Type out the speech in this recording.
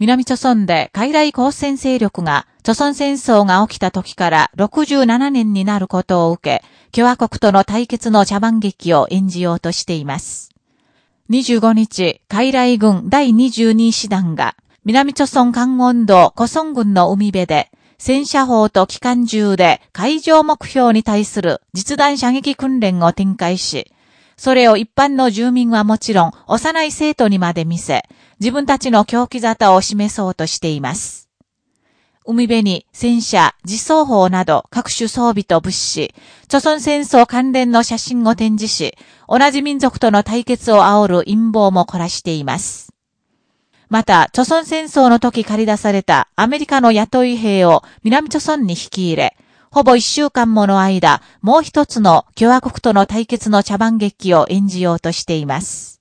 南朝村で海来交戦勢力が、朝鮮戦争が起きた時から67年になることを受け、共和国との対決の茶番劇を演じようとしています。25日、海来軍第22師団が、南朝村関温道古村軍の海辺で、戦車砲と機関銃で海上目標に対する実弾射撃訓練を展開し、それを一般の住民はもちろん幼い生徒にまで見せ、自分たちの狂気沙汰を示そうとしています。海辺に戦車、自走砲など各種装備と物資、朝鮮戦争関連の写真を展示し、同じ民族との対決を煽る陰謀も凝らしています。また、朝鮮戦争の時借り出されたアメリカの雇い兵を南朝鮮に引き入れ、ほぼ一週間もの間、もう一つの共和国との対決の茶番劇を演じようとしています。